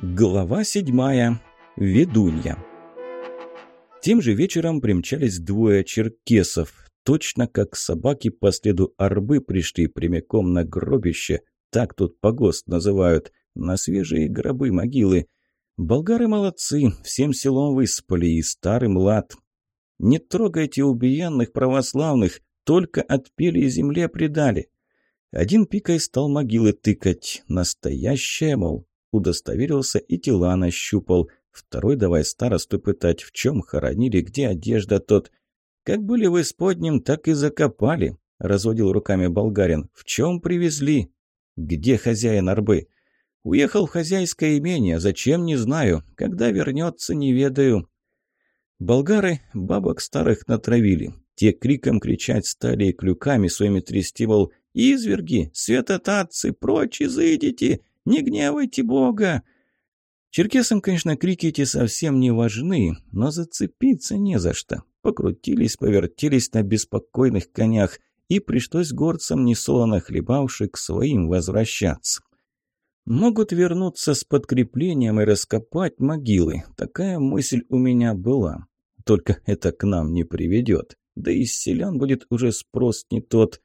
Глава седьмая. Ведунья. Тем же вечером примчались двое черкесов. Точно как собаки по следу арбы пришли прямиком на гробище. Так тут погост называют. На свежие гробы могилы. Болгары молодцы, всем селом выспали и старый млад. Не трогайте убиенных православных, только отпели земле предали. Один пикой стал могилы тыкать. Настоящая, мол, Удостоверился и тела нащупал. Второй давай старосту пытать, в чем хоронили, где одежда тот. Как были вы с подним, так и закопали, разводил руками болгарин. В чем привезли? Где хозяин арбы? Уехал в хозяйское имение, зачем, не знаю. Когда вернется, не ведаю. Болгары бабок старых натравили. Те криком кричать стали и клюками своими трясти, мол, «Изверги! Святотатцы! Прочь изыдите! Не гневайте Бога!» Черкесам, конечно, крики эти совсем не важны, но зацепиться не за что. Покрутились, повертелись на беспокойных конях, и пришлось горцам, несолоно хлебавши, к своим возвращаться. Могут вернуться с подкреплением и раскопать могилы. Такая мысль у меня была. Только это к нам не приведет. Да и селян будет уже спрос не тот.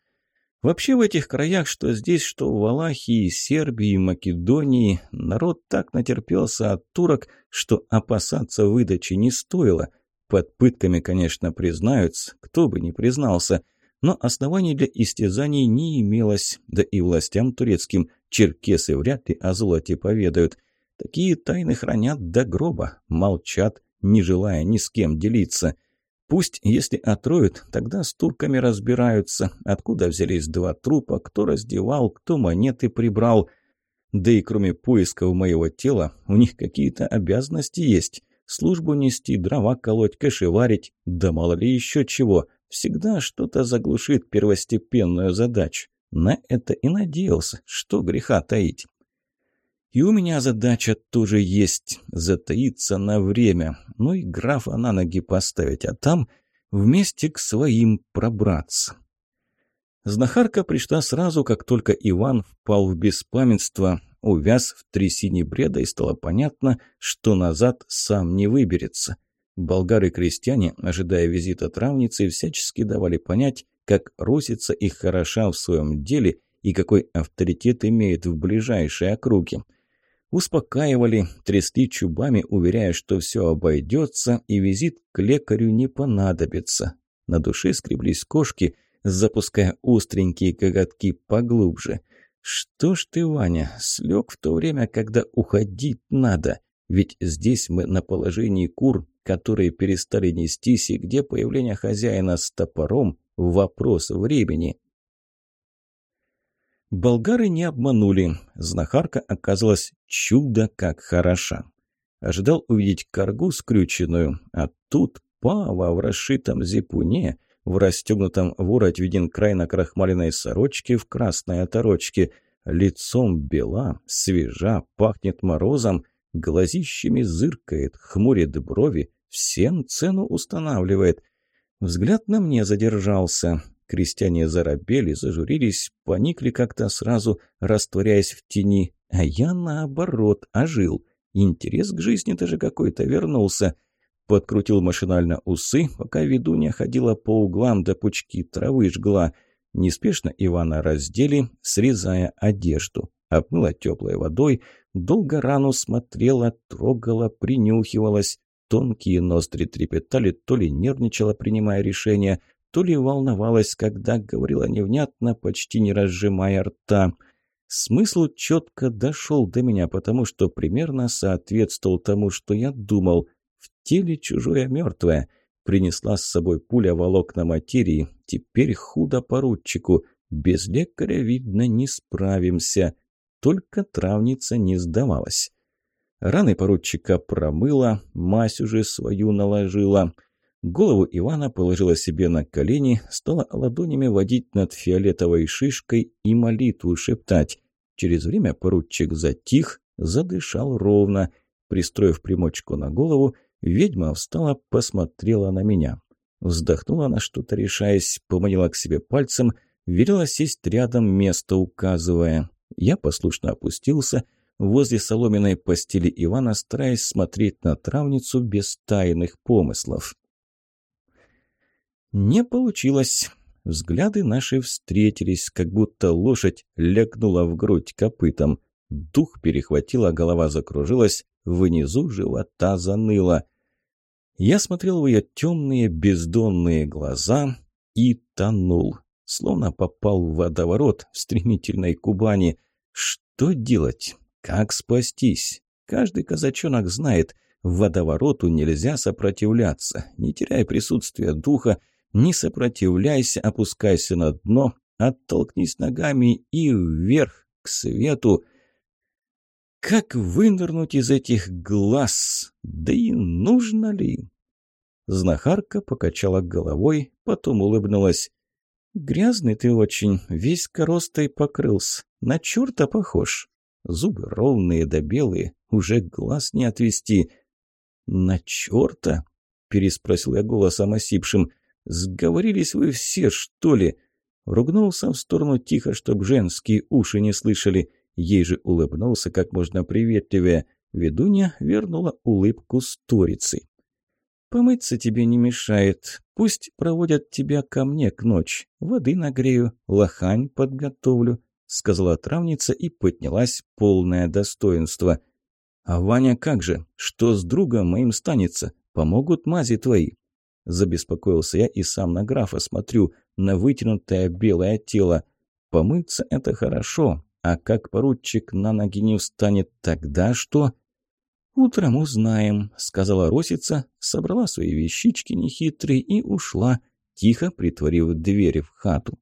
Вообще в этих краях, что здесь, что в Валахии, Сербии, Македонии, народ так натерпелся от турок, что опасаться выдачи не стоило. Под пытками, конечно, признаются, кто бы не признался, но оснований для истязаний не имелось, да и властям турецким черкесы вряд ли о золоте поведают. Такие тайны хранят до гроба, молчат, не желая ни с кем делиться. Пусть, если отроют, тогда с турками разбираются, откуда взялись два трупа, кто раздевал, кто монеты прибрал. Да и кроме поисков моего тела, у них какие-то обязанности есть. Службу нести, дрова колоть, кашеварить, да мало ли еще чего. Всегда что-то заглушит первостепенную задачу. На это и надеялся, что греха таить. И у меня задача тоже есть – затаиться на время, ну и графа на ноги поставить, а там вместе к своим пробраться. Знахарка пришла сразу, как только Иван впал в беспамятство, увяз в трясине бреда и стало понятно, что назад сам не выберется. Болгары-крестьяне, ожидая визита травницы, всячески давали понять, как русится и хороша в своем деле и какой авторитет имеет в ближайшей округе – Успокаивали, трясли чубами, уверяя, что все обойдется и визит к лекарю не понадобится. На душе скреблись кошки, запуская остренькие коготки поглубже. «Что ж ты, Ваня, слег в то время, когда уходить надо? Ведь здесь мы на положении кур, которые перестали нестись, и где появление хозяина с топором – вопрос времени». Болгары не обманули. Знахарка оказалась чудо как хороша. Ожидал увидеть коргу скрюченную, а тут пава в расшитом зипуне, в расстегнутом ворот виден край на крахмаленной сорочке в красной оторочке. Лицом бела, свежа, пахнет морозом, глазищами зыркает, хмурит брови, всем цену устанавливает. Взгляд на мне задержался. Крестьяне заробели, зажурились, поникли как-то сразу, растворяясь в тени, а я, наоборот, ожил. Интерес к жизни даже какой-то вернулся. Подкрутил машинально усы, пока ведунья ходила по углам до пучки травы жгла. Неспешно Ивана раздели, срезая одежду. Обмыла теплой водой, долго рану смотрела, трогала, принюхивалась. Тонкие ноздри трепетали, то ли нервничала, принимая решение – то ли волновалась, когда говорила невнятно, почти не разжимая рта. Смысл четко дошел до меня, потому что примерно соответствовал тому, что я думал. В теле чужое мертвое. Принесла с собой пуля волокна материи. Теперь худо поручику. Без лекаря, видно, не справимся. Только травница не сдавалась. Раны поручика промыла, мазь уже свою наложила — Голову Ивана положила себе на колени, стала ладонями водить над фиолетовой шишкой и молитву шептать. Через время поручик затих, задышал ровно. Пристроив примочку на голову, ведьма встала, посмотрела на меня. Вздохнула на что-то, решаясь, поманила к себе пальцем, велела сесть рядом, место указывая. Я послушно опустился, возле соломенной постели Ивана, стараясь смотреть на травницу без тайных помыслов. Не получилось. Взгляды наши встретились, как будто лошадь лягнула в грудь копытом. Дух перехватила, голова закружилась, внизу живота заныло. Я смотрел в ее темные бездонные глаза и тонул, словно попал в водоворот в стремительной Кубани. Что делать? Как спастись? Каждый казачонок знает, водовороту нельзя сопротивляться. Не теряй присутствия духа, не сопротивляйся, опускайся на дно, оттолкнись ногами и вверх, к свету. Как вынырнуть из этих глаз? Да и нужно ли? Знахарка покачала головой, потом улыбнулась. «Грязный ты очень, весь коростой покрылся, на черта похож. Зубы ровные да белые, уже глаз не отвести». «На черта?» – переспросил я голосом осипшим. «Сговорились вы все, что ли?» Ругнулся в сторону тихо, чтоб женские уши не слышали – Ей же улыбнулся как можно приветливее. Ведунья вернула улыбку сторицы. «Помыться тебе не мешает. Пусть проводят тебя ко мне к ночь. Воды нагрею, лохань подготовлю», — сказала травница и поднялась полное достоинство. «А Ваня как же? Что с другом моим станется? Помогут мази твои?» Забеспокоился я и сам на графа смотрю, на вытянутое белое тело. «Помыться — это хорошо, а как поручик на ноги не встанет, тогда что? «Утром узнаем», — сказала Росица, собрала свои вещички нехитрые и ушла, тихо притворив дверь в хату.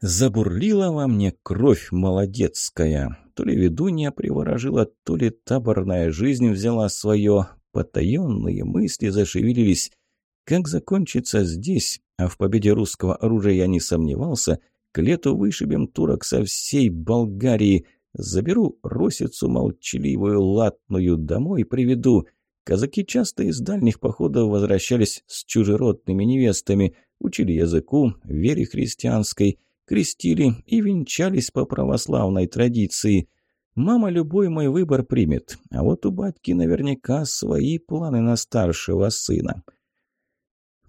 Забурлила во мне кровь молодецкая. То ли ведунья приворожила, то ли таборная жизнь взяла свое. Потаенные мысли зашевелились. Как закончится здесь, а в победе русского оружия я не сомневался, к лету вышибем турок со всей Болгарии. Заберу росицу молчаливую латную домой приведу. Казаки часто из дальних походов возвращались с чужеродными невестами, учили языку, вере христианской, крестили и венчались по православной традиции. Мама любой мой выбор примет, а вот у батьки наверняка свои планы на старшего сына.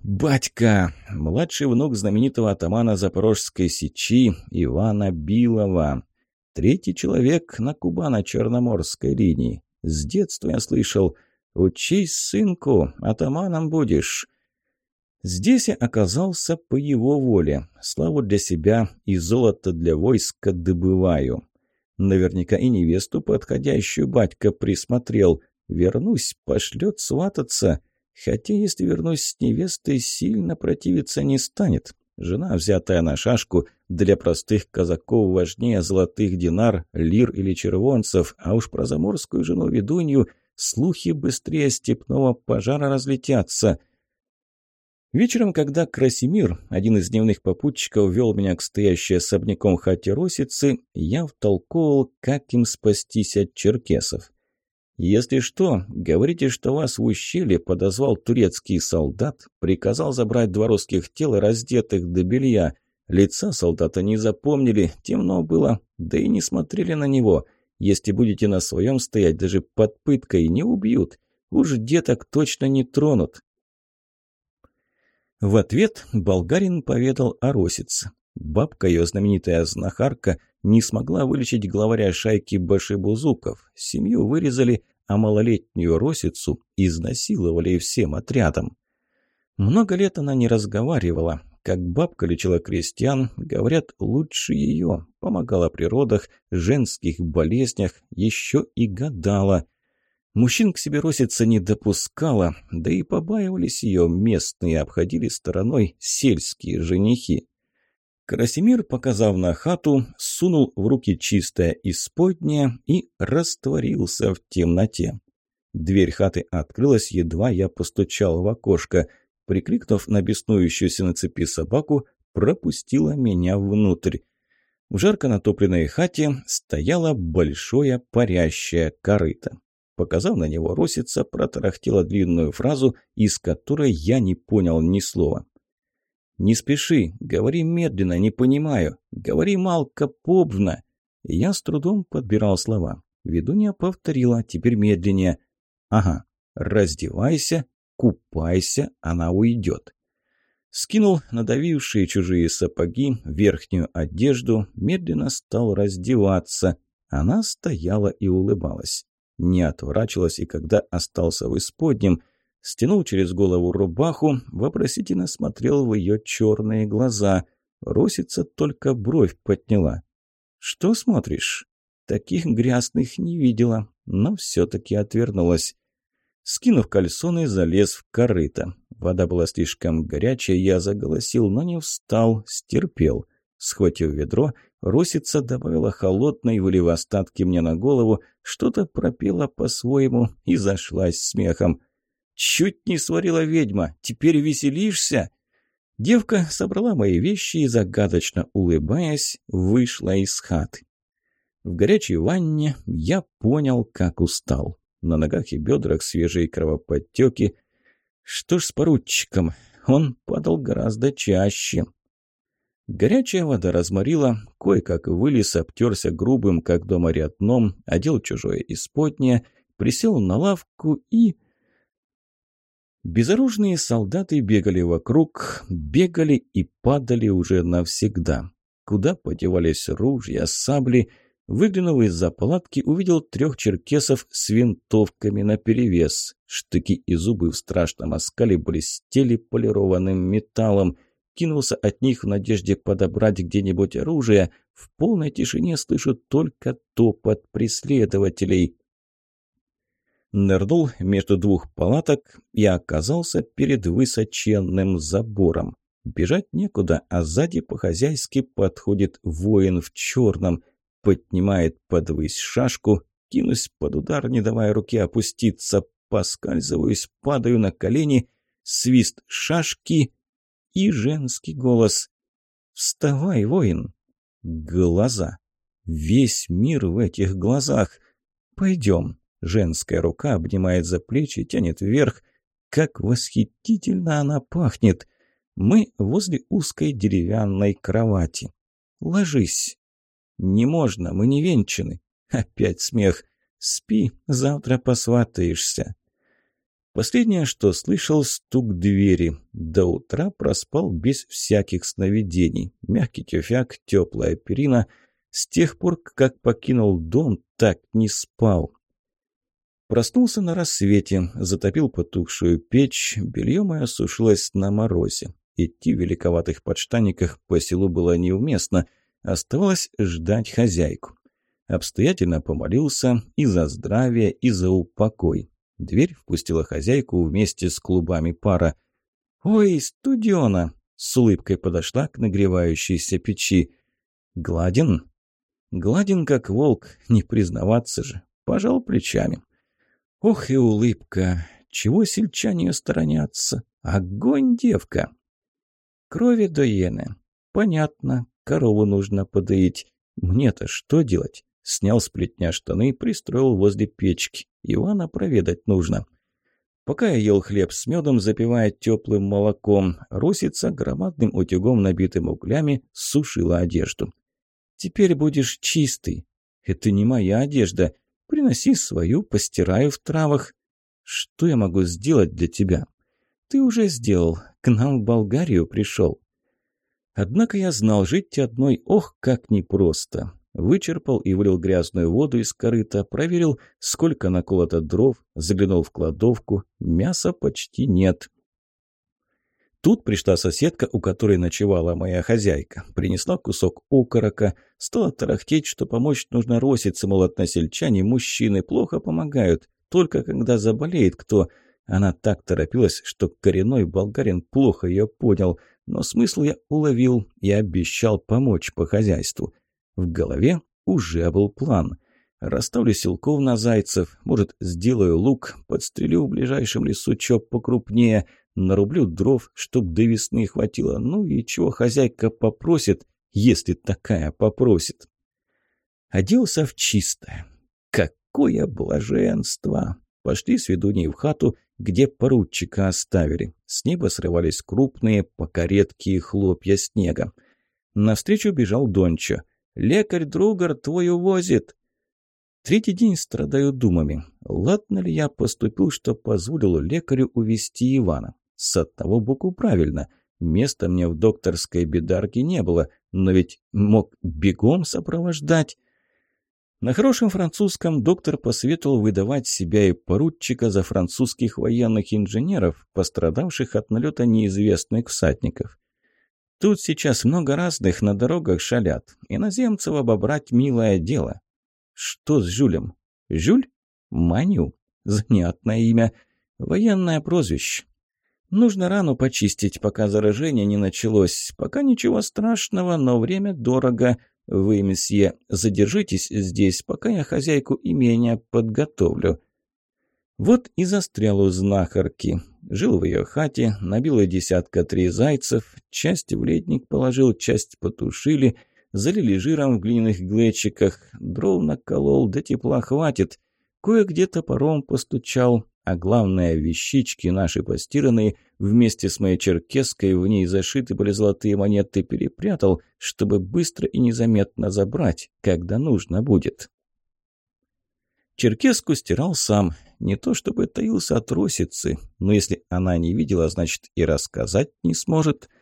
«Батька!» – младший внук знаменитого атамана Запорожской сечи Ивана Билова. Третий человек на Кубано-Черноморской линии. С детства я слышал «Учись, сынку, атаманом будешь». Здесь я оказался по его воле. Славу для себя и золото для войска добываю. Наверняка и невесту подходящую батька присмотрел. Вернусь, пошлет свататься – Хотя, если вернусь с невестой, сильно противиться не станет. Жена, взятая на шашку, для простых казаков важнее золотых динар, лир или червонцев, а уж про заморскую жену-ведунью слухи быстрее степного пожара разлетятся. Вечером, когда Красимир, один из дневных попутчиков, вел меня к стоящей особняком хате Росицы, я втолковывал, как им спастись от черкесов. «Если что, говорите, что вас в ущелье подозвал турецкий солдат, приказал забрать два русских тела, раздетых до белья. Лица солдата не запомнили, темно было, да и не смотрели на него. Если будете на своем стоять, даже под пыткой не убьют. Уж деток точно не тронут». В ответ болгарин поведал о Росице. Бабка, ее знаменитая знахарка, не смогла вылечить главаря шайки башибузуков. Семью вырезали, а малолетнюю Росицу изнасиловали всем отрядом. Много лет она не разговаривала. Как бабка лечила крестьян, говорят, лучше ее. Помогала при родах, женских болезнях, еще и гадала. Мужчин к себе Росица не допускала, да и побаивались ее местные, обходили стороной сельские женихи. Красимир, показав на хату, сунул в руки чистое исподнее и растворился в темноте. Дверь хаты открылась, едва я постучал в окошко. Прикрикнув на беснующуюся на цепи собаку, пропустила меня внутрь. В жарко натопленной хате стояло большое парящее корыто. Показав на него, Росица протарахтела длинную фразу, из которой я не понял ни слова. «Не спеши, говори медленно, не понимаю. Говори малко побно». Я с трудом подбирал слова. Ведунья повторила, теперь медленнее. «Ага, раздевайся, купайся, она уйдет». Скинул надавившие чужие сапоги, верхнюю одежду, медленно стал раздеваться. Она стояла и улыбалась. Не отворачивалась, и когда остался в исподнем, стянул через голову рубаху, вопросительно смотрел в ее черные глаза. Росица только бровь подняла. «Что смотришь?» Таких грязных не видела, но все-таки отвернулась. Скинув кальсоны, залез в корыто. Вода была слишком горячая, я заголосил, но не встал, стерпел. Схватив ведро, Русица добавила холодной, вылив остатки мне на голову, что-то пропела по-своему и зашлась смехом. «Чуть не сварила ведьма! Теперь веселишься?» Девка собрала мои вещи и, загадочно улыбаясь, вышла из хаты. В горячей ванне я понял, как устал. На ногах и бедрах свежие кровоподтеки. Что ж с поручиком? Он падал гораздо чаще. Горячая вода разморила, кое-как вылез, обтерся грубым, как дома рядном, одел чужое исподнее, присел на лавку и... Безоружные солдаты бегали вокруг, бегали и падали уже навсегда. Куда подевались ружья, сабли — Выглянув из-за палатки, увидел трех черкесов с винтовками наперевес. Штыки и зубы в страшном оскале блестели полированным металлом. Кинулся от них в надежде подобрать где-нибудь оружие. В полной тишине слышу только топот преследователей. Нырнул между двух палаток и оказался перед высоченным забором. Бежать некуда, а сзади по-хозяйски подходит воин в черном – поднимает подвысь шашку, кинусь под удар, не давая руке опуститься, поскальзываюсь, падаю на колени, свист шашки и женский голос. «Вставай, воин!» Глаза. Весь мир в этих глазах. «Пойдем». Женская рука обнимает за плечи, тянет вверх. Как восхитительно она пахнет. Мы возле узкой деревянной кровати. «Ложись». «Не можно, мы не венчаны». Опять смех. «Спи, завтра посватаешься». Последнее, что слышал, стук двери. До утра проспал без всяких сновидений. Мягкий тюфяк, теплая перина. С тех пор, как покинул дом, так не спал. Проснулся на рассвете, затопил потухшую печь, белье мое сушилось на морозе. Идти в великоватых подштаниках по селу было неуместно — Оставалось ждать хозяйку. Обстоятельно помолился и за здравие, и за упокой. Дверь впустила хозяйку вместе с клубами пара. «Ой, студиона!» — с улыбкой подошла к нагревающейся печи. «Гладин?» «Гладин, как волк, не признаваться же!» Пожал плечами. «Ох и улыбка! Чего сельчане сторонятся? Огонь, девка!» «Крови доены. Понятно, Корову нужно подоить. Мне-то что делать? Снял с плетня штаны пристроил возле печки. Ивана проведать нужно. Пока я ел хлеб с медом, запивая теплым молоком, Русица громадным утюгом, набитым углями, сушила одежду. «Теперь будешь чистый. Это не моя одежда. Приноси свою, постираю в травах. Что я могу сделать для тебя?» «Ты уже сделал. К нам в Болгарию пришел. Однако я знал, жить одной, ох, как непросто. Вычерпал и вылил грязную воду из корыта, проверил, сколько наколото дров, заглянул в кладовку, мяса почти нет. Тут пришла соседка, у которой ночевала моя хозяйка. Принесла кусок окорока, стала тарахтеть, что помочь нужно роситься, мол, односельчане, мужчины плохо помогают, только когда заболеет кто. Она так торопилась, что коренной болгарин плохо ее понял – но смысл я уловил и обещал помочь по хозяйству. В голове уже был план. Расставлю силков на зайцев, может, сделаю лук, подстрелю в ближайшем лесу чоп покрупнее, нарублю дров, чтоб до весны хватило, ну и чего хозяйка попросит, если такая попросит. Оделся в чистое. Какое блаженство! Пошли с ведуней в хату, где поручика оставили. С неба срывались крупные, пока редкие хлопья снега. Навстречу бежал Дончо. Лекарь Другар твой увозит!» Третий день страдаю думами. Ладно ли я поступил, что позволил лекарю увести Ивана? С одного боку правильно. Места мне в докторской бедарке не было, но ведь мог бегом сопровождать. На хорошем французском доктор посоветовал выдавать себя и поручика за французских военных инженеров, пострадавших от налета неизвестных всадников. Тут сейчас много разных на дорогах шалят. Иноземцев обобрать милое дело. Что с Жюлем? Жюль? Маню? Занятное имя. Военное прозвище. Нужно рану почистить, пока заражение не началось. Пока ничего страшного, но время дорого. Вы, месье, задержитесь здесь, пока я хозяйку имения подготовлю. Вот и застрял у знахарки. Жил в ее хате, набил и десятка три зайцев, часть в ледник положил, часть потушили — залили жиром в глиняных глечиках, дров наколол, до тепла хватит. Кое-где топором постучал, а главное, вещички наши постиранные, вместе с моей черкеской в ней зашиты были золотые монеты, перепрятал, чтобы быстро и незаметно забрать, когда нужно будет. Черкеску стирал сам, не то чтобы таился от росицы, но если она не видела, значит и рассказать не сможет –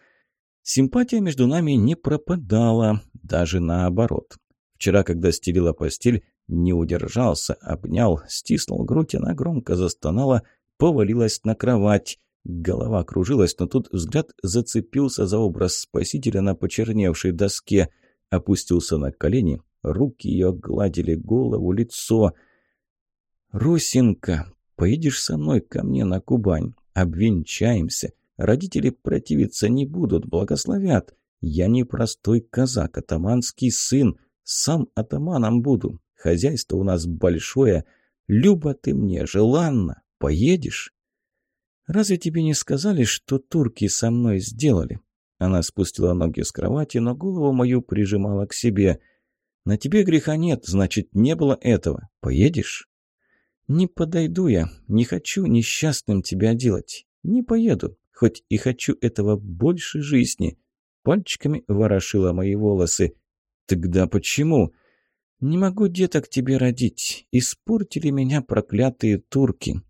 Симпатия между нами не пропадала, даже наоборот. Вчера, когда стелила постель, не удержался, обнял, стиснул грудь, она громко застонала, повалилась на кровать. Голова кружилась, но тут взгляд зацепился за образ спасителя на почерневшей доске. Опустился на колени, руки ее гладили голову, лицо. «Русинка, поедешь со мной ко мне на Кубань, обвенчаемся, Родители противиться не будут, благословят. Я не простой казак, атаманский сын. Сам атаманом буду. Хозяйство у нас большое. Люба ты мне, желанна. Поедешь? Разве тебе не сказали, что турки со мной сделали? Она спустила ноги с кровати, но голову мою прижимала к себе. На тебе греха нет, значит, не было этого. Поедешь? Не подойду я, не хочу несчастным тебя делать. Не поеду хоть и хочу этого больше жизни. Пальчиками ворошила мои волосы. Тогда почему? Не могу деток тебе родить. Испортили меня проклятые турки.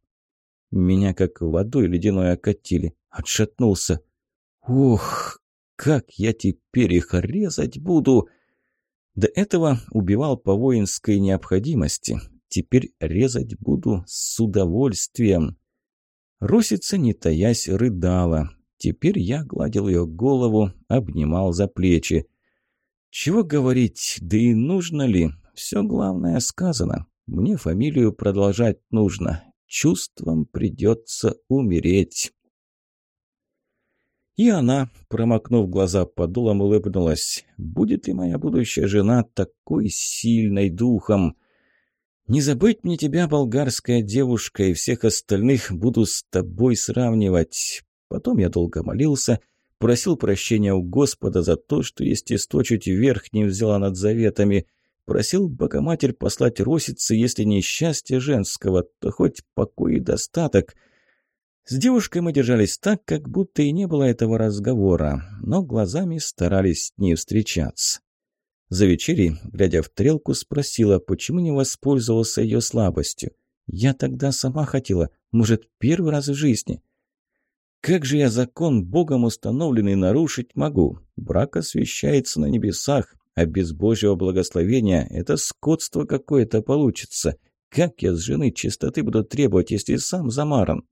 Меня как водой ледяной окатили. Отшатнулся. Ух, как я теперь их резать буду? До этого убивал по воинской необходимости. Теперь резать буду с удовольствием. Русица, не таясь, рыдала. Теперь я гладил ее голову, обнимал за плечи. Чего говорить, да и нужно ли? Все главное сказано. Мне фамилию продолжать нужно. Чувством придется умереть. И она, промокнув глаза подулом, улыбнулась. «Будет ли моя будущая жена такой сильной духом?» Не забыть мне тебя, болгарская девушка, и всех остальных буду с тобой сравнивать. Потом я долго молился, просил прощения у Господа за то, что естество чуть вверх не взяла над заветами. Просил Богоматерь послать росицы, если не счастье женского, то хоть покой и достаток. С девушкой мы держались так, как будто и не было этого разговора, но глазами старались с ней встречаться. За вечерей, глядя в трелку, спросила, почему не воспользовался ее слабостью. «Я тогда сама хотела, может, первый раз в жизни». «Как же я закон Богом установленный нарушить могу? Брак освящается на небесах, а без Божьего благословения это скотство какое-то получится. Как я с жены чистоты буду требовать, если сам замаран?»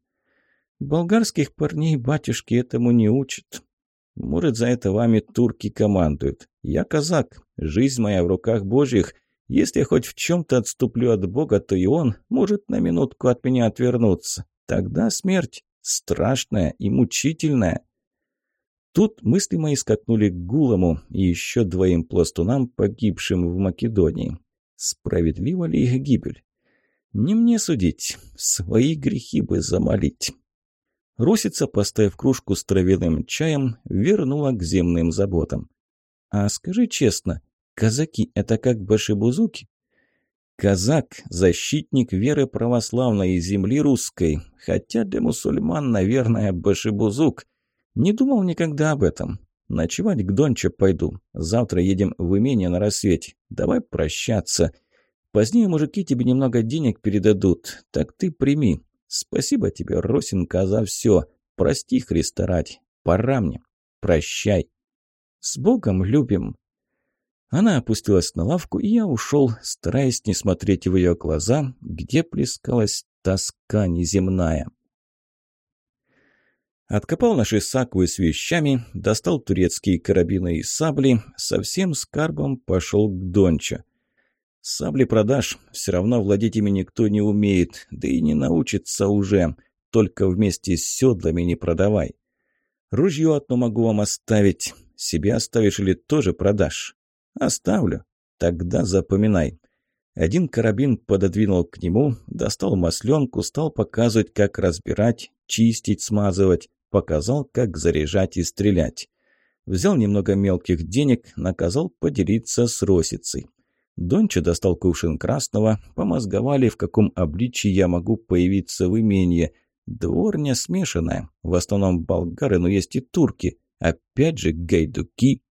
«Болгарских парней батюшки этому не учат. Может, за это вами турки командуют. Я казак, жизнь моя в руках божьих. Если я хоть в чем-то отступлю от Бога, то и он может на минутку от меня отвернуться. Тогда смерть страшная и мучительная. Тут мысли мои скакнули к Гулому и еще двоим пластунам, погибшим в Македонии. Справедлива ли их гибель? Не мне судить, свои грехи бы замолить. Русица, поставив кружку с травяным чаем, вернула к земным заботам. «А скажи честно, казаки – это как башибузуки?» «Казак – защитник веры православной и земли русской, хотя для мусульман, наверное, башибузук. Не думал никогда об этом. Ночевать к Донче пойду. Завтра едем в имение на рассвете. Давай прощаться. Позднее мужики тебе немного денег передадут. Так ты прими. Спасибо тебе, Росинка, за все. Прости, Христа ради. Пора мне. Прощай. С Богом любим. Она опустилась на лавку, и я ушел, стараясь не смотреть в ее глаза, где плескалась тоска неземная. Откопал наши саквы с вещами, достал турецкие карабины и сабли, совсем скарбом пошел к Донча. Сабли продашь, все равно владеть ими никто не умеет, да и не научится уже, только вместе с седлами не продавай. Ружье одно могу вам оставить, себе оставишь или тоже продашь? Оставлю, тогда запоминай. Один карабин пододвинул к нему, достал масленку, стал показывать, как разбирать, чистить, смазывать показал, как заряжать и стрелять. Взял немного мелких денег, наказал поделиться с Росицей. Донча достал кувшин красного, помозговали, в каком обличии я могу появиться в имении. Дворня смешанная, в основном болгары, но есть и турки. Опять же гайдуки.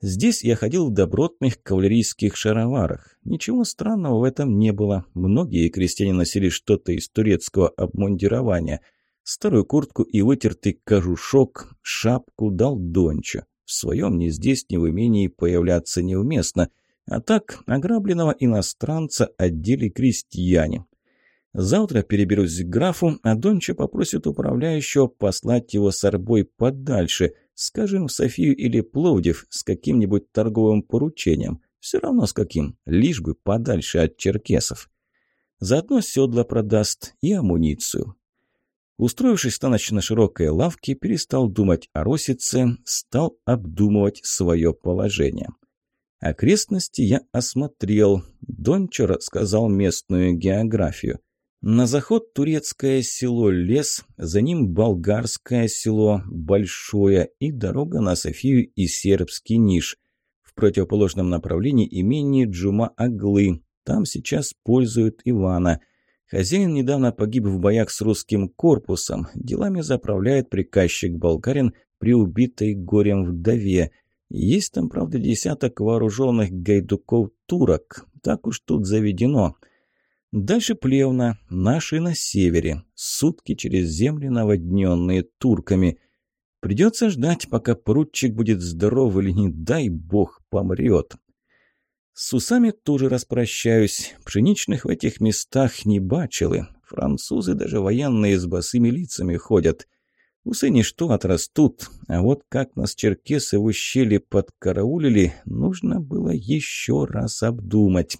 Здесь я ходил в добротных кавалерийских шароварах. Ничего странного в этом не было. Многие крестьяне носили что-то из турецкого обмундирования – Старую куртку и вытертый кожушок, шапку дал Донча. В своем ни здесь, ни в имении появляться неуместно. А так, ограбленного иностранца отдели крестьяне. Завтра переберусь к графу, а Донча попросит управляющего послать его с арбой подальше, скажем, в Софию или Пловдив с каким-нибудь торговым поручением. Все равно с каким, лишь бы подальше от черкесов. Заодно седла продаст и амуницию. Устроившись на ночь на широкой лавке, перестал думать о Росице, стал обдумывать свое положение. Окрестности я осмотрел. Дончо рассказал местную географию. На заход турецкое село Лес, за ним болгарское село Большое и дорога на Софию и сербский Ниш. В противоположном направлении имение Джума-Аглы. Там сейчас пользуют Ивана. Хозяин недавно погиб в боях с русским корпусом. Делами заправляет приказчик болгарин при убитой горем вдове. Есть там, правда, десяток вооруженных гайдуков-турок. Так уж тут заведено. Дальше Плевна, наши на севере. Сутки через земли, наводненные турками. Придется ждать, пока поручик будет здоров или, не дай бог, помрет. С усами тоже распрощаюсь. Пшеничных в этих местах не бачили. Французы даже военные с босыми лицами ходят. Усы ничто отрастут, а вот как нас черкесы в ущелье подкараулили, нужно было еще раз обдумать.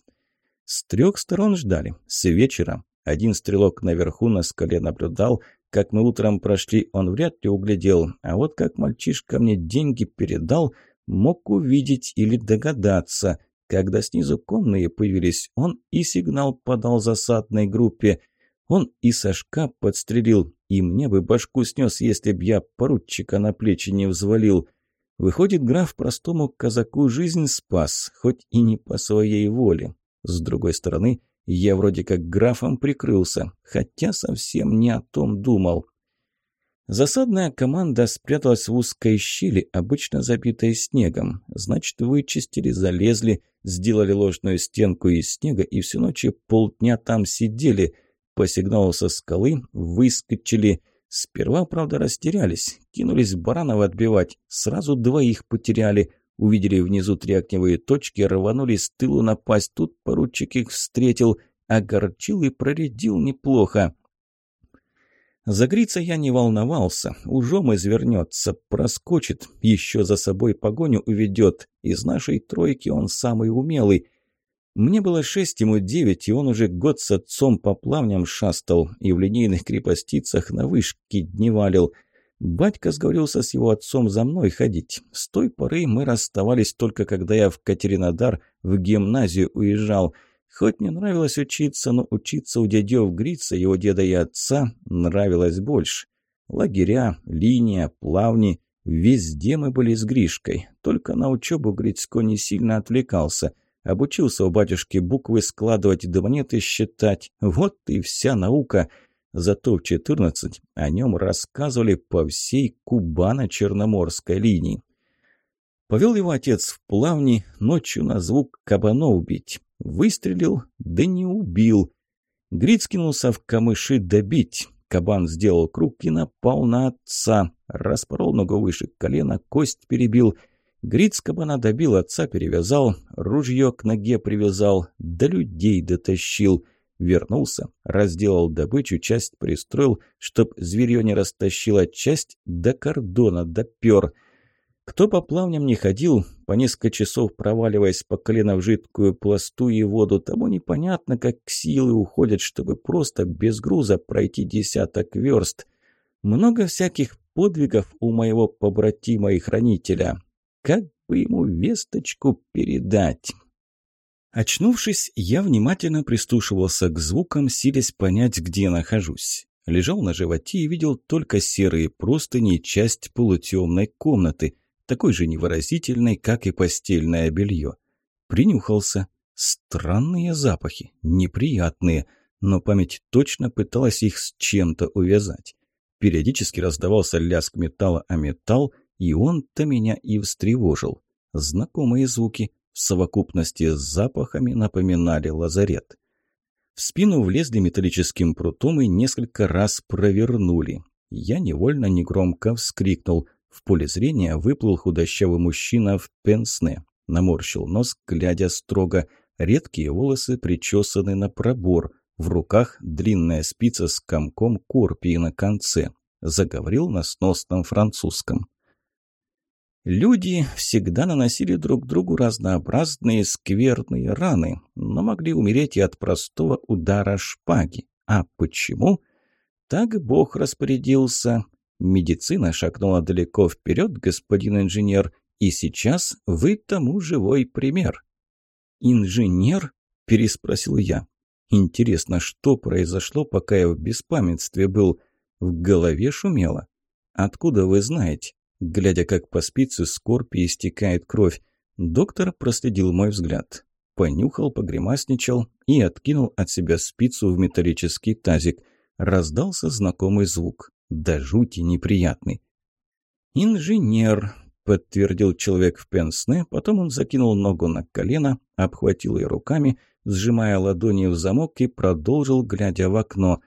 С трех сторон ждали, с вечера. Один стрелок наверху на скале наблюдал, как мы утром прошли, он вряд ли углядел, а вот как мальчишка мне деньги передал, мог увидеть или догадаться – когда снизу конные появились, он и сигнал подал засадной группе. Он и Сашка подстрелил, и мне бы башку снес, если б я поручика на плечи не взвалил. Выходит, граф простому казаку жизнь спас, хоть и не по своей воле. С другой стороны, я вроде как графом прикрылся, хотя совсем не о том думал. Засадная команда спряталась в узкой щели, обычно забитой снегом. Значит, вычистили, залезли, сделали ложную стенку из снега и всю ночь полдня там сидели. По сигналу со скалы выскочили. Сперва, правда, растерялись, кинулись Баранова отбивать. Сразу двоих потеряли. Увидели внизу три огневые точки, рванули с тылу напасть. Тут поручик их встретил, огорчил и проредил неплохо. Загриться я не волновался, ужом извернется, проскочит, еще за собой погоню уведет. Из нашей тройки он самый умелый. Мне было шесть, ему девять, и он уже год с отцом по плавням шастал и в линейных крепостицах на вышке дневалил. Батька сговорился с его отцом за мной ходить. С той поры мы расставались только когда я в Катеринодар в гимназию уезжал – Хоть мне нравилось учиться, но учиться у дядев Грица, его деда и отца, нравилось больше. Лагеря, линия, плавни – везде мы были с Гришкой. Только на учебу Грицко не сильно отвлекался. Обучился у батюшки буквы складывать и до монеты считать. Вот и вся наука. Зато в 14 о нем рассказывали по всей Кубано-Черноморской линии. Повел его отец в плавни ночью на звук кабанов бить. Выстрелил, да не убил. Гриц кинулся в камыши добить. Кабан сделал круг и напал на отца. Распорол ногу выше колена, кость перебил. Гриц кабана добил, отца перевязал, ружье к ноге привязал, до людей дотащил. Вернулся, разделал добычу, часть пристроил, чтоб зверье не растащило, часть до кордона допер — кто по плавням не ходил, по несколько часов проваливаясь по колено в жидкую пласту и воду, тому непонятно, как силы уходят, чтобы просто без груза пройти десяток верст. Много всяких подвигов у моего побратима и хранителя. Как бы ему весточку передать? Очнувшись, я внимательно прислушивался к звукам, силясь понять, где нахожусь. Лежал на животе и видел только серые простыни часть полутемной комнаты такой же невыразительной, как и постельное белье. Принюхался. Странные запахи, неприятные, но память точно пыталась их с чем-то увязать. Периодически раздавался лязг металла о металл, и он-то меня и встревожил. Знакомые звуки в совокупности с запахами напоминали лазарет. В спину влезли металлическим прутом и несколько раз провернули. Я невольно негромко вскрикнул – в поле зрения выплыл худощавый мужчина в пенсне. Наморщил нос, глядя строго. Редкие волосы причесаны на пробор. В руках длинная спица с комком корпии на конце. Заговорил на сносном французском. Люди всегда наносили друг другу разнообразные скверные раны, но могли умереть и от простого удара шпаги. А почему? Так Бог распорядился. Медицина шагнула далеко вперед, господин инженер, и сейчас вы тому живой пример. «Инженер?» – переспросил я. «Интересно, что произошло, пока я в беспамятстве был? В голове шумело. Откуда вы знаете?» Глядя, как по спице скорпи истекает кровь, доктор проследил мой взгляд. Понюхал, погремасничал и откинул от себя спицу в металлический тазик. Раздался знакомый звук до жути неприятный. «Инженер», — подтвердил человек в пенсне, потом он закинул ногу на колено, обхватил ее руками, сжимая ладони в замок и продолжил, глядя в окно.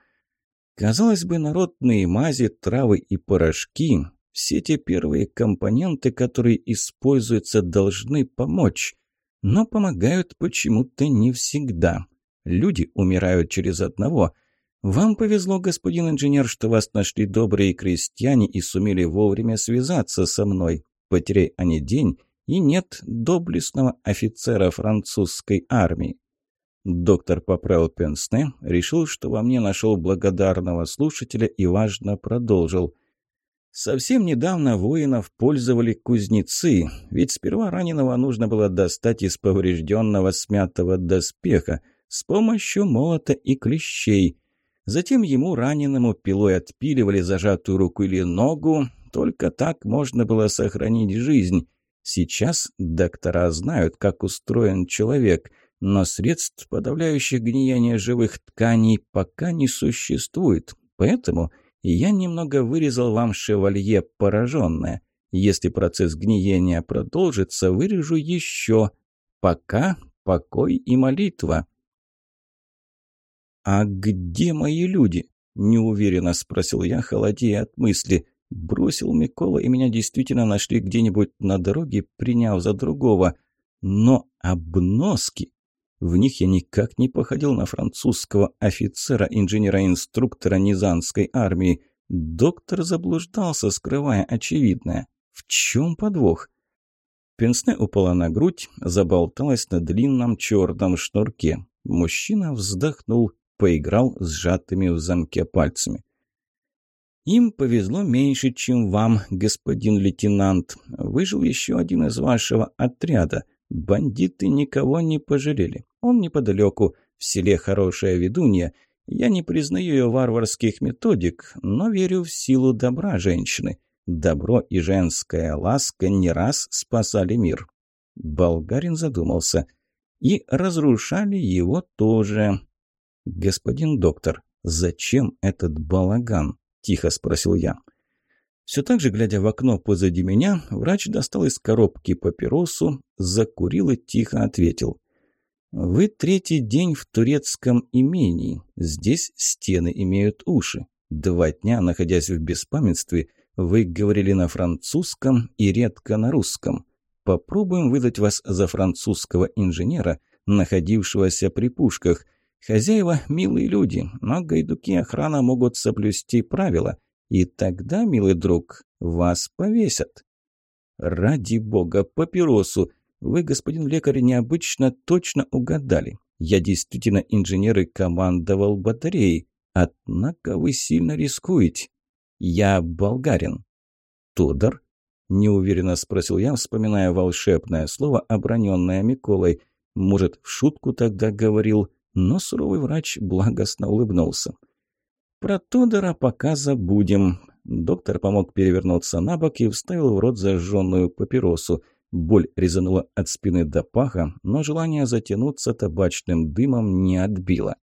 Казалось бы, народные мази, травы и порошки — все те первые компоненты, которые используются, должны помочь. Но помогают почему-то не всегда. Люди умирают через одного — «Вам повезло, господин инженер, что вас нашли добрые крестьяне и сумели вовремя связаться со мной. Потеряй они день, и нет доблестного офицера французской армии». Доктор поправил пенсне, решил, что во мне нашел благодарного слушателя и важно продолжил. Совсем недавно воинов пользовали кузнецы, ведь сперва раненого нужно было достать из поврежденного смятого доспеха с помощью молота и клещей – Затем ему, раненому, пилой отпиливали зажатую руку или ногу. Только так можно было сохранить жизнь. Сейчас доктора знают, как устроен человек, но средств, подавляющих гниение живых тканей, пока не существует. Поэтому я немного вырезал вам шевалье пораженное. Если процесс гниения продолжится, вырежу еще. Пока покой и молитва. «А где мои люди?» – неуверенно спросил я, холодея от мысли. Бросил Микола, и меня действительно нашли где-нибудь на дороге, приняв за другого. Но обноски... В них я никак не походил на французского офицера, инженера-инструктора Низанской армии. Доктор заблуждался, скрывая очевидное. В чем подвох? Пенсне упала на грудь, заболталась на длинном черном шнурке. Мужчина вздохнул поиграл сжатыми в замке пальцами. «Им повезло меньше, чем вам, господин лейтенант. Выжил еще один из вашего отряда. Бандиты никого не пожалели. Он неподалеку, в селе Хорошая Ведунья. Я не признаю ее варварских методик, но верю в силу добра женщины. Добро и женская ласка не раз спасали мир». Болгарин задумался. «И разрушали его тоже. «Господин доктор, зачем этот балаган?» – тихо спросил я. Все так же, глядя в окно позади меня, врач достал из коробки папиросу, закурил и тихо ответил. «Вы третий день в турецком имении. Здесь стены имеют уши. Два дня, находясь в беспамятстве, вы говорили на французском и редко на русском. Попробуем выдать вас за французского инженера, находившегося при пушках. Хозяева – милые люди, но гайдуки охрана могут соблюсти правила, и тогда, милый друг, вас повесят. Ради бога, папиросу! Вы, господин лекарь, необычно точно угадали. Я действительно инженер и командовал батареей. Однако вы сильно рискуете. Я болгарин. Тодор? Неуверенно спросил я, вспоминая волшебное слово, оброненное Миколой. Может, в шутку тогда говорил, но суровый врач благостно улыбнулся. «Про Тодора пока забудем». Доктор помог перевернуться на бок и вставил в рот зажженную папиросу. Боль резанула от спины до паха, но желание затянуться табачным дымом не отбило.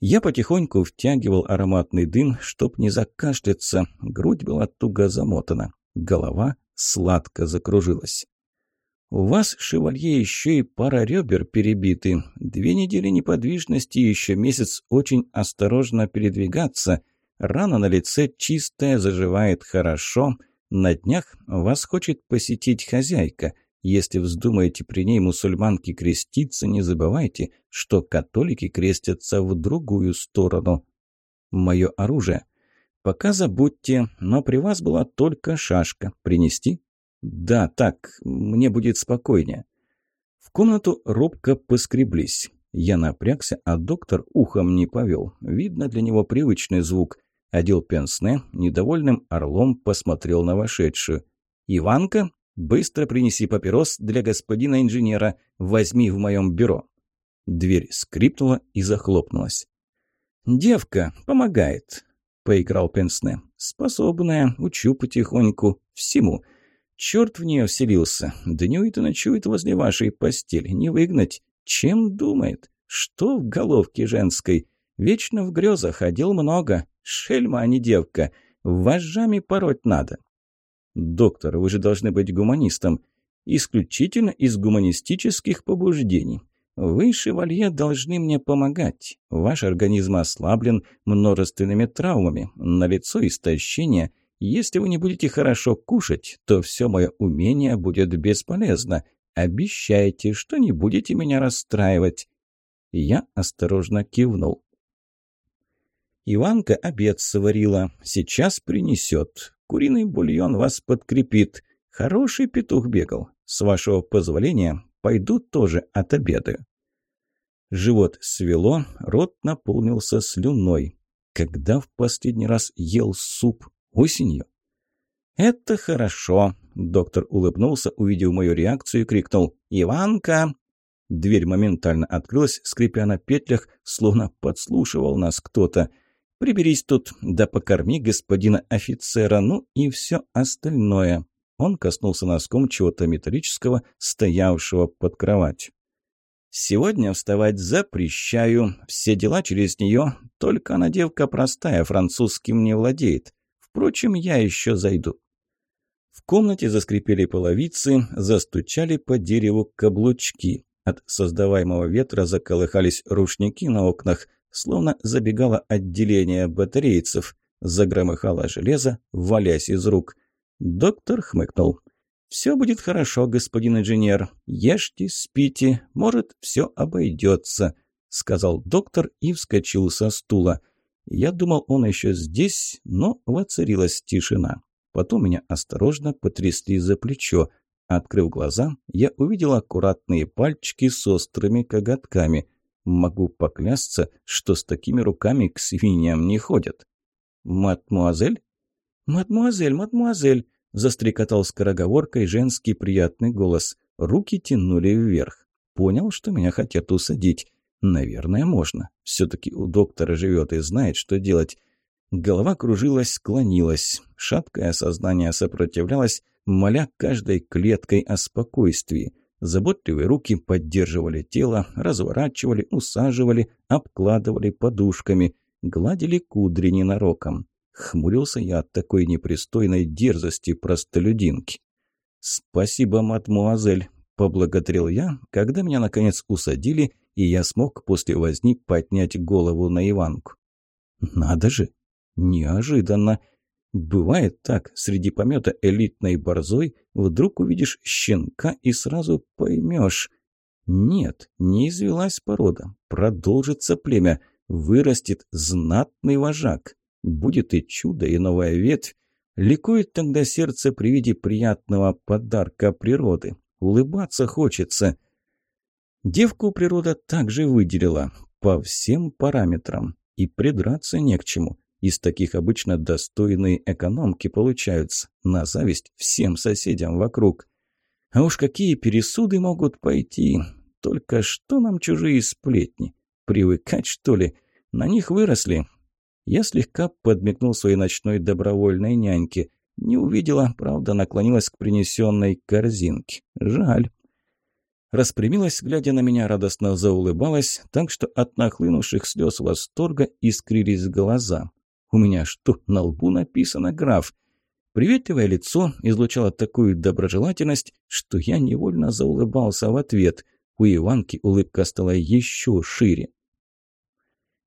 Я потихоньку втягивал ароматный дым, чтоб не закашляться. Грудь была туго замотана. Голова сладко закружилась. «У вас, шевалье, еще и пара ребер перебиты. Две недели неподвижности и еще месяц очень осторожно передвигаться. Рана на лице чистая, заживает хорошо. На днях вас хочет посетить хозяйка». Если вздумаете при ней мусульманки креститься, не забывайте, что католики крестятся в другую сторону. Мое оружие. Пока забудьте, но при вас была только шашка. Принести? Да, так, мне будет спокойнее. В комнату робко поскреблись. Я напрягся, а доктор ухом не повел. Видно, для него привычный звук. Одел пенсне, недовольным орлом посмотрел на вошедшую. «Иванка?» «Быстро принеси папирос для господина инженера. Возьми в моем бюро». Дверь скрипнула и захлопнулась. «Девка помогает», — поиграл Пенсне. «Способная, учу потихоньку, всему. Черт в нее вселился. Днюет и ночует возле вашей постели. Не выгнать. Чем думает? Что в головке женской? Вечно в грезах, ходил много. Шельма, а не девка. Вожжами пороть надо. «Доктор, вы же должны быть гуманистом. Исключительно из гуманистических побуждений. Вы, шевалье, должны мне помогать. Ваш организм ослаблен множественными травмами, налицо истощение. Если вы не будете хорошо кушать, то все мое умение будет бесполезно. Обещайте, что не будете меня расстраивать». Я осторожно кивнул. Иванка обед сварила. Сейчас принесет. Куриный бульон вас подкрепит. Хороший петух бегал. С вашего позволения, пойду тоже отобедаю». Живот свело, рот наполнился слюной. Когда в последний раз ел суп? Осенью? «Это хорошо», — доктор улыбнулся, увидев мою реакцию, и крикнул «Иванка!». Дверь моментально открылась, скрипя на петлях, словно подслушивал нас кто-то. Приберись тут, да покорми господина офицера, ну и все остальное». Он коснулся носком чего-то металлического, стоявшего под кроватью. «Сегодня вставать запрещаю. Все дела через нее. Только она девка простая, французским не владеет. Впрочем, я еще зайду». В комнате заскрипели половицы, застучали по дереву каблучки. От создаваемого ветра заколыхались рушники на окнах словно забегало отделение батарейцев. Загромыхало железо, валясь из рук. Доктор хмыкнул. «Все будет хорошо, господин инженер. Ешьте, спите, может, все обойдется», — сказал доктор и вскочил со стула. Я думал, он еще здесь, но воцарилась тишина. Потом меня осторожно потрясли за плечо. Открыв глаза, я увидел аккуратные пальчики с острыми коготками. Могу поклясться, что с такими руками к свиньям не ходят. «Мадмуазель?» «Мадмуазель, мадмуазель!» – застрекотал скороговоркой женский приятный голос. Руки тянули вверх. Понял, что меня хотят усадить. Наверное, можно. Все-таки у доктора живет и знает, что делать. Голова кружилась, склонилась. Шаткое сознание сопротивлялось, моля каждой клеткой о спокойствии. Заботливые руки поддерживали тело, разворачивали, усаживали, обкладывали подушками, гладили кудри ненароком. Хмурился я от такой непристойной дерзости простолюдинки. «Спасибо, мадмуазель», – поблагодарил я, когда меня наконец усадили, и я смог после возни поднять голову на Иванку. «Надо же! Неожиданно!» Бывает так, среди помета элитной борзой вдруг увидишь щенка и сразу поймешь. Нет, не извелась порода, продолжится племя, вырастет знатный вожак. Будет и чудо, и новая ветвь. Ликует тогда сердце при виде приятного подарка природы. Улыбаться хочется. Девку природа также выделила по всем параметрам. И придраться не к чему. Из таких обычно достойные экономки получаются, на зависть всем соседям вокруг. А уж какие пересуды могут пойти. Только что нам чужие сплетни? Привыкать, что ли? На них выросли. Я слегка подмигнул своей ночной добровольной няньке. Не увидела, правда, наклонилась к принесенной корзинке. Жаль. Распрямилась, глядя на меня, радостно заулыбалась, так что от нахлынувших слез восторга искрились глаза. У меня что, на лбу написано «граф»? Приветливое лицо излучало такую доброжелательность, что я невольно заулыбался в ответ. У Иванки улыбка стала еще шире.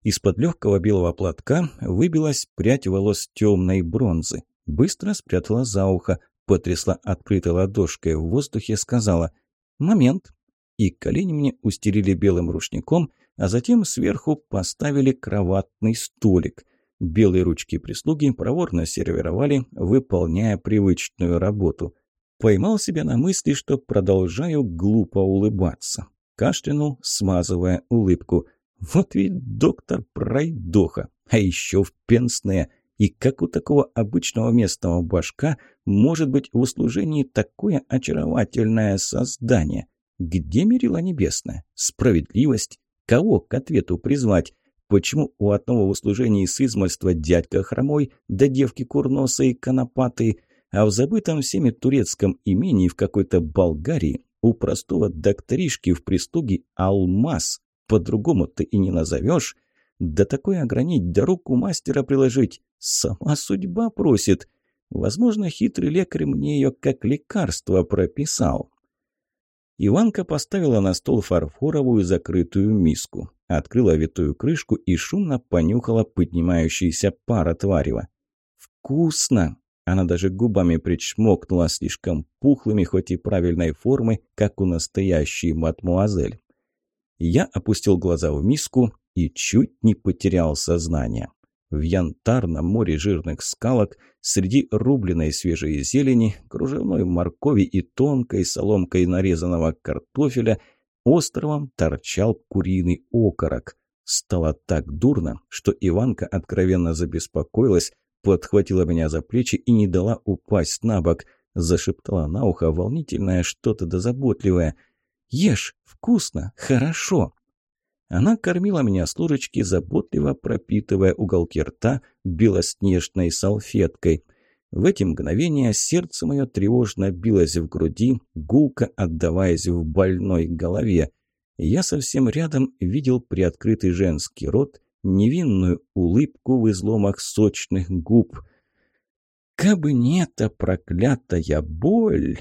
Из-под легкого белого платка выбилась прядь волос темной бронзы. Быстро спрятала за ухо, потрясла открытой ладошкой в воздухе, сказала «Момент». И колени мне устелили белым рушником, а затем сверху поставили кроватный столик. Белые ручки прислуги проворно сервировали, выполняя привычную работу. Поймал себя на мысли, что продолжаю глупо улыбаться. Кашлянул, смазывая улыбку. Вот ведь доктор пройдоха, а еще в пенсное. И как у такого обычного местного башка может быть в услужении такое очаровательное создание? Где мерила небесная? Справедливость? Кого к ответу призвать? Почему у одного в услужении с измольства дядька хромой, да девки курносые конопатые, а в забытом всеми турецком имении в какой-то Болгарии у простого докторишки в прислуге алмаз, по-другому ты и не назовешь, да такое огранить, да руку мастера приложить, сама судьба просит. Возможно, хитрый лекарь мне ее как лекарство прописал. Иванка поставила на стол фарфоровую закрытую миску, открыла витую крышку и шумно понюхала поднимающийся пар от варева. «Вкусно!» Она даже губами причмокнула слишком пухлыми, хоть и правильной формы, как у настоящей мадмуазель. Я опустил глаза в миску и чуть не потерял сознание. В янтарном море жирных скалок, среди рубленной свежей зелени, кружевной моркови и тонкой соломкой нарезанного картофеля, островом торчал куриный окорок. Стало так дурно, что Иванка откровенно забеспокоилась, подхватила меня за плечи и не дала упасть на бок. Зашептала на ухо волнительное что-то дозаботливое. «Ешь, вкусно, хорошо!» Она кормила меня с ложечки, заботливо пропитывая уголки рта белоснежной салфеткой. В эти мгновения сердце мое тревожно билось в груди, гулко отдаваясь в больной голове. Я совсем рядом видел приоткрытый женский рот, невинную улыбку в изломах сочных губ. Кабы не эта проклятая боль!